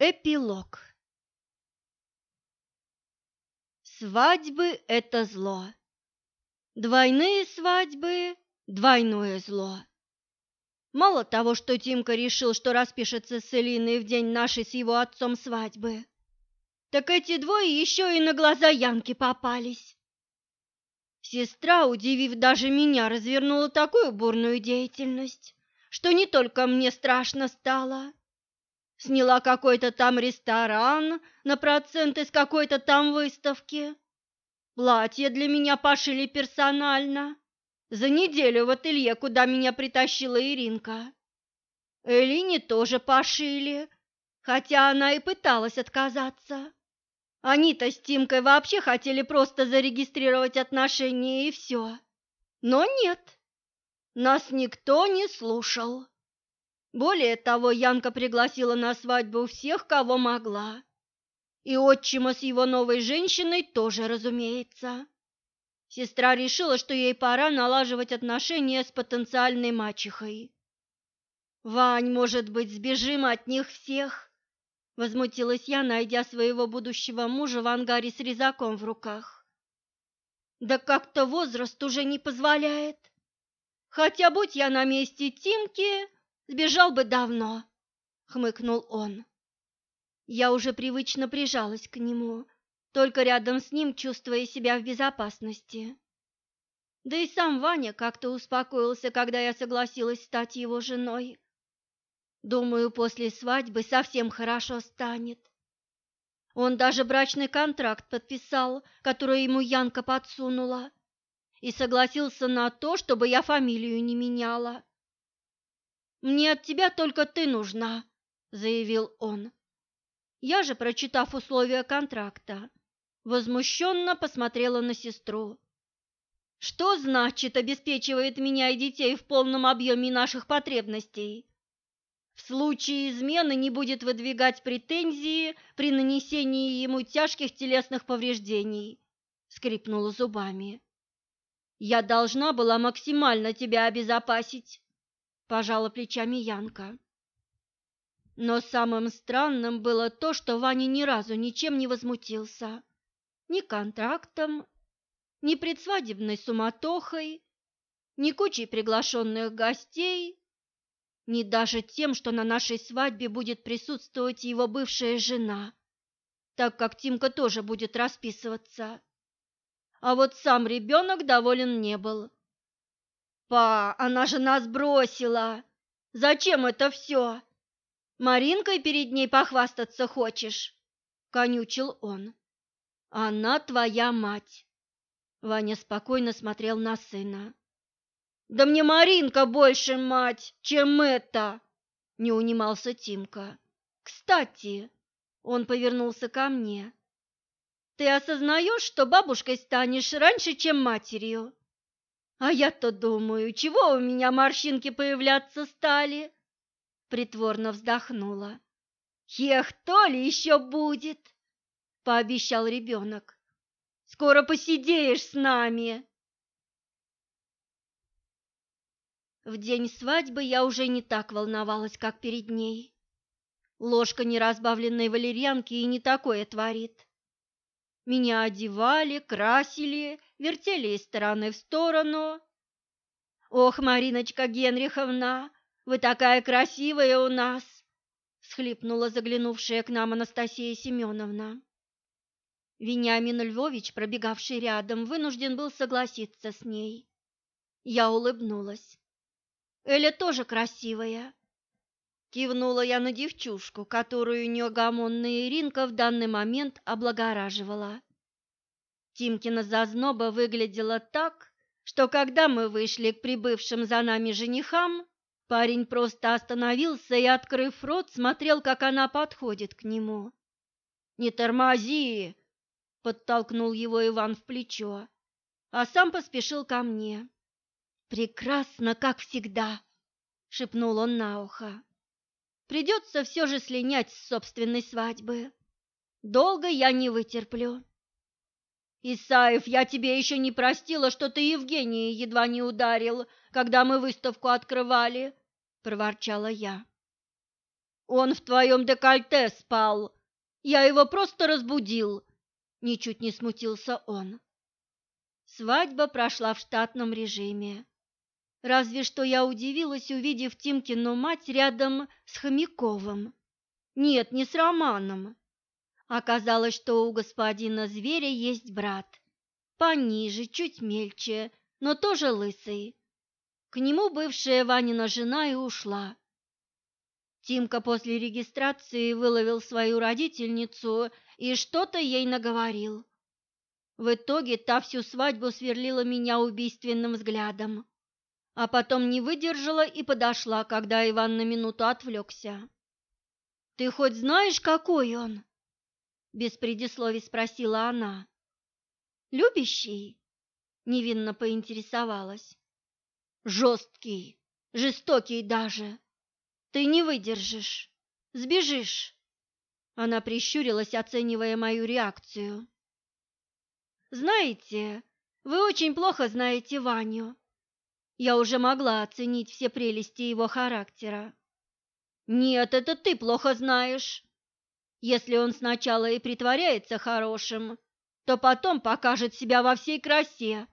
Эпилог Свадьбы – это зло. Двойные свадьбы – двойное зло. Мало того, что Тимка решил, что распишется с Элиной в день нашей с его отцом свадьбы, так эти двое еще и на глаза Янки попались. Сестра, удивив даже меня, развернула такую бурную деятельность, что не только мне страшно стало, Сняла какой-то там ресторан на проценты с какой-то там выставки. Платье для меня пошили персонально. За неделю в ателье, куда меня притащила Иринка. Элине тоже пошили, хотя она и пыталась отказаться. Они-то с Тимкой вообще хотели просто зарегистрировать отношения и все. Но нет, нас никто не слушал. Более того, Янка пригласила на свадьбу всех, кого могла. И отчима с его новой женщиной тоже, разумеется. Сестра решила, что ей пора налаживать отношения с потенциальной мачехой. «Вань, может быть, сбежим от них всех?» Возмутилась я, найдя своего будущего мужа в ангаре с резаком в руках. «Да как-то возраст уже не позволяет. Хотя, будь я на месте Тимки, Сбежал бы давно, хмыкнул он. Я уже привычно прижалась к нему, только рядом с ним чувствуя себя в безопасности. Да и сам Ваня как-то успокоился, когда я согласилась стать его женой. Думаю, после свадьбы совсем хорошо станет. Он даже брачный контракт подписал, который ему Янка подсунула, и согласился на то, чтобы я фамилию не меняла. Мне от тебя только ты нужна, заявил он. Я же, прочитав условия контракта, возмущенно посмотрела на сестру. Что значит обеспечивает меня и детей в полном объеме наших потребностей? В случае измены не будет выдвигать претензии при нанесении ему тяжких телесных повреждений, скрипнула зубами. Я должна была максимально тебя обезопасить пожала плечами Янка. Но самым странным было то, что Ваня ни разу ничем не возмутился. Ни контрактом, ни предсвадебной суматохой, ни кучей приглашенных гостей, ни даже тем, что на нашей свадьбе будет присутствовать его бывшая жена, так как Тимка тоже будет расписываться. А вот сам ребенок доволен не был. Па, она же нас бросила. Зачем это все? Маринкой перед ней похвастаться хочешь? Конючил он. Она твоя мать. Ваня спокойно смотрел на сына. Да мне Маринка больше мать, чем это, не унимался Тимка. Кстати, он повернулся ко мне. Ты осознаешь, что бабушкой станешь раньше, чем матерью? А я-то думаю, чего у меня морщинки появляться стали? Притворно вздохнула. Ех, то ли еще будет, пообещал ребенок. Скоро посидеешь с нами. В день свадьбы я уже не так волновалась, как перед ней. Ложка неразбавленной валерьянки и не такое творит. Меня одевали, красили, вертели из стороны в сторону. «Ох, Мариночка Генриховна, вы такая красивая у нас!» – всхлипнула заглянувшая к нам Анастасия Семеновна. Вениамин Львович, пробегавший рядом, вынужден был согласиться с ней. Я улыбнулась. «Эля тоже красивая!» Кивнула я на девчушку, которую неугомонная Иринка в данный момент облагораживала. Тимкина зазноба выглядела так, что когда мы вышли к прибывшим за нами женихам, парень просто остановился и, открыв рот, смотрел, как она подходит к нему. «Не тормози!» — подтолкнул его Иван в плечо, а сам поспешил ко мне. «Прекрасно, как всегда!» — шепнул он на ухо. Придется все же слинять с собственной свадьбы. Долго я не вытерплю. Исаев, я тебе еще не простила, что ты Евгении едва не ударил, когда мы выставку открывали, проворчала я. Он в твоем декольте спал. Я его просто разбудил. Ничуть не смутился он. Свадьба прошла в штатном режиме. Разве что я удивилась, увидев Тимкину мать рядом с Хомяковым. Нет, не с Романом. Оказалось, что у господина зверя есть брат. Пониже, чуть мельче, но тоже лысый. К нему бывшая Ванина жена и ушла. Тимка после регистрации выловил свою родительницу и что-то ей наговорил. В итоге та всю свадьбу сверлила меня убийственным взглядом, а потом не выдержала и подошла, когда Иван на минуту отвлекся. «Ты хоть знаешь, какой он?» Без предисловий спросила она. «Любящий?» Невинно поинтересовалась. «Жесткий, жестокий даже. Ты не выдержишь, сбежишь». Она прищурилась, оценивая мою реакцию. «Знаете, вы очень плохо знаете Ваню. Я уже могла оценить все прелести его характера. Нет, это ты плохо знаешь. Если он сначала и притворяется хорошим, то потом покажет себя во всей красе.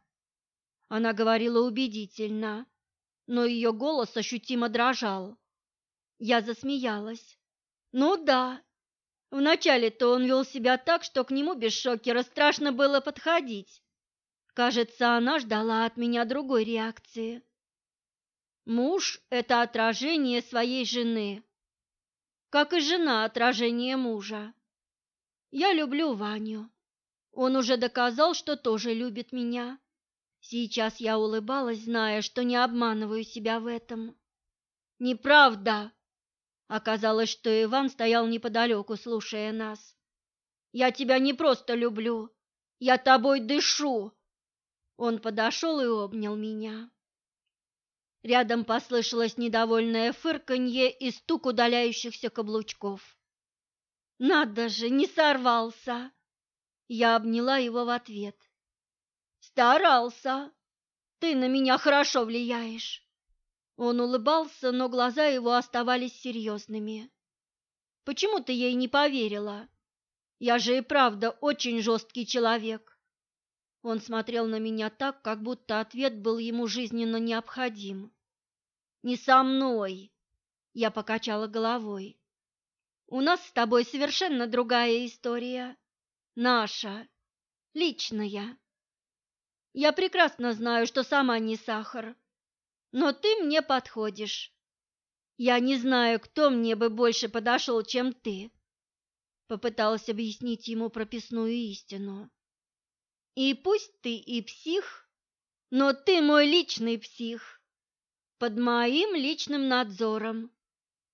Она говорила убедительно, но ее голос ощутимо дрожал. Я засмеялась. Ну да, вначале-то он вел себя так, что к нему без шокера страшно было подходить. Кажется, она ждала от меня другой реакции. Муж – это отражение своей жены, как и жена отражение мужа. Я люблю Ваню. Он уже доказал, что тоже любит меня. Сейчас я улыбалась, зная, что не обманываю себя в этом. Неправда. Оказалось, что Иван стоял неподалеку, слушая нас. Я тебя не просто люблю, я тобой дышу. Он подошел и обнял меня. Рядом послышалось недовольное фырканье и стук удаляющихся каблучков. «Надо же, не сорвался!» Я обняла его в ответ. «Старался! Ты на меня хорошо влияешь!» Он улыбался, но глаза его оставались серьезными. «Почему ты ей не поверила? Я же и правда очень жесткий человек!» Он смотрел на меня так, как будто ответ был ему жизненно необходим. «Не со мной!» Я покачала головой. «У нас с тобой совершенно другая история. Наша. Личная. Я прекрасно знаю, что сама не сахар. Но ты мне подходишь. Я не знаю, кто мне бы больше подошел, чем ты». Попыталась объяснить ему прописную истину. И пусть ты и псих, но ты мой личный псих, под моим личным надзором.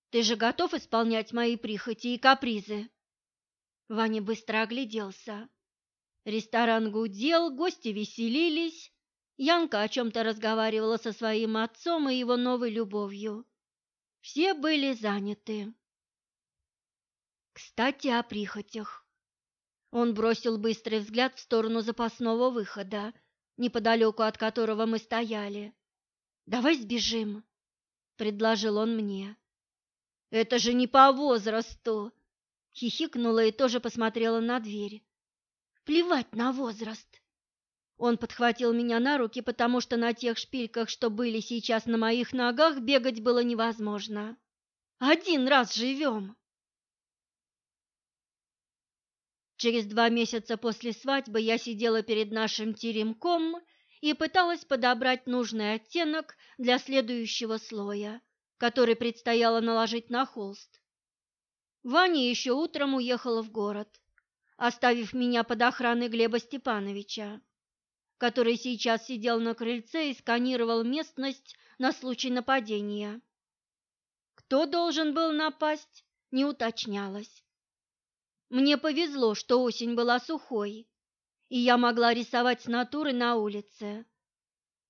Ты же готов исполнять мои прихоти и капризы?» Ваня быстро огляделся. Ресторан гудел, гости веселились. Янка о чем-то разговаривала со своим отцом и его новой любовью. Все были заняты. Кстати, о прихотях. Он бросил быстрый взгляд в сторону запасного выхода, неподалеку от которого мы стояли. «Давай сбежим», — предложил он мне. «Это же не по возрасту!» — хихикнула и тоже посмотрела на дверь. «Плевать на возраст!» Он подхватил меня на руки, потому что на тех шпильках, что были сейчас на моих ногах, бегать было невозможно. «Один раз живем!» Через два месяца после свадьбы я сидела перед нашим теремком и пыталась подобрать нужный оттенок для следующего слоя, который предстояло наложить на холст. Ваня еще утром уехала в город, оставив меня под охраной Глеба Степановича, который сейчас сидел на крыльце и сканировал местность на случай нападения. Кто должен был напасть, не уточнялось. Мне повезло, что осень была сухой, и я могла рисовать с натуры на улице.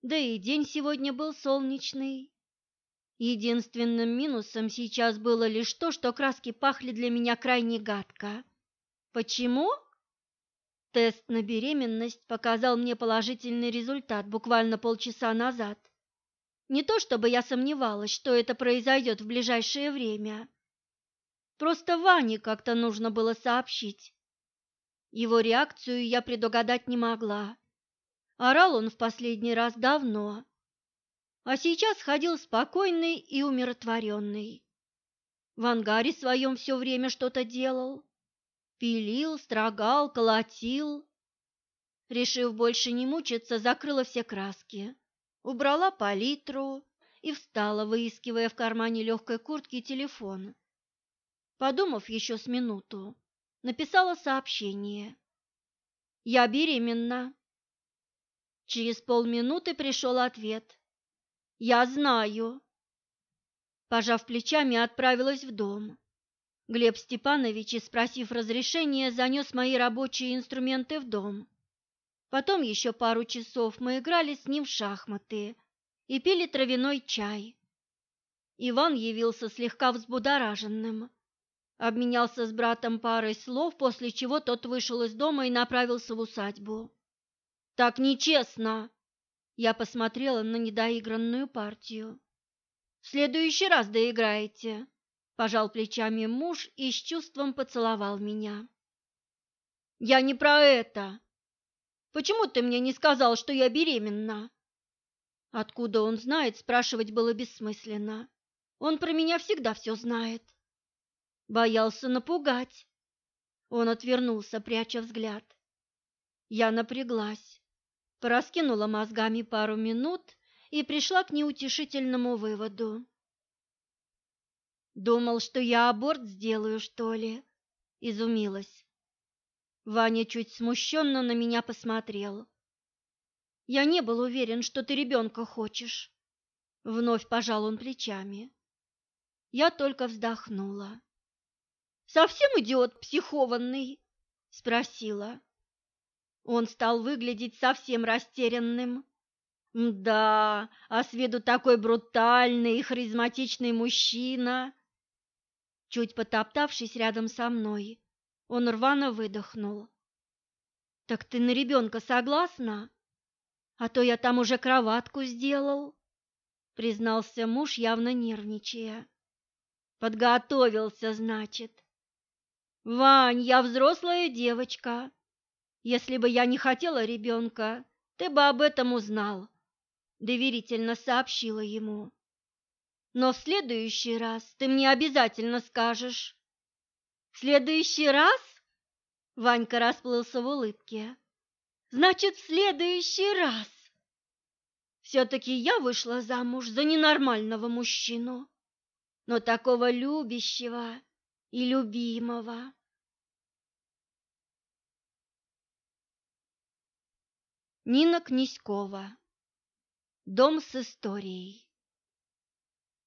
Да и день сегодня был солнечный. Единственным минусом сейчас было лишь то, что краски пахли для меня крайне гадко. Почему? Тест на беременность показал мне положительный результат буквально полчаса назад. Не то чтобы я сомневалась, что это произойдет в ближайшее время, Просто Ване как-то нужно было сообщить. Его реакцию я предугадать не могла. Орал он в последний раз давно, а сейчас ходил спокойный и умиротворенный. В ангаре своем все время что-то делал. Пилил, строгал, колотил. Решив больше не мучиться, закрыла все краски, убрала палитру и встала, выискивая в кармане легкой куртки телефон. Подумав еще с минуту, написала сообщение. «Я беременна». Через полминуты пришел ответ. «Я знаю». Пожав плечами, отправилась в дом. Глеб Степанович, спросив разрешения, занес мои рабочие инструменты в дом. Потом еще пару часов мы играли с ним в шахматы и пили травяной чай. Иван явился слегка взбудораженным обменялся с братом парой слов, после чего тот вышел из дома и направился в усадьбу. «Так нечестно!» Я посмотрела на недоигранную партию. «В следующий раз доиграете», – пожал плечами муж и с чувством поцеловал меня. «Я не про это. Почему ты мне не сказал, что я беременна?» Откуда он знает, спрашивать было бессмысленно. Он про меня всегда все знает. Боялся напугать. Он отвернулся, пряча взгляд. Я напряглась, пораскинула мозгами пару минут и пришла к неутешительному выводу. Думал, что я аборт сделаю, что ли? Изумилась. Ваня чуть смущенно на меня посмотрел. Я не был уверен, что ты ребенка хочешь. Вновь пожал он плечами. Я только вздохнула. Совсем идиот психованный? Спросила. Он стал выглядеть совсем растерянным. Да, а с виду такой брутальный и харизматичный мужчина. Чуть потоптавшись рядом со мной, он рвано выдохнул. Так ты на ребенка согласна? А то я там уже кроватку сделал, признался муж, явно нервничая. Подготовился, значит. «Вань, я взрослая девочка. Если бы я не хотела ребенка, ты бы об этом узнал», – доверительно сообщила ему. «Но в следующий раз ты мне обязательно скажешь». «В следующий раз?» – Ванька расплылся в улыбке. «Значит, в следующий раз!» Все-таки я вышла замуж за ненормального мужчину, но такого любящего и любимого. Нина Князькова. Дом с историей.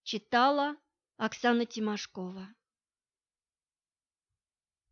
Читала Оксана Тимошкова.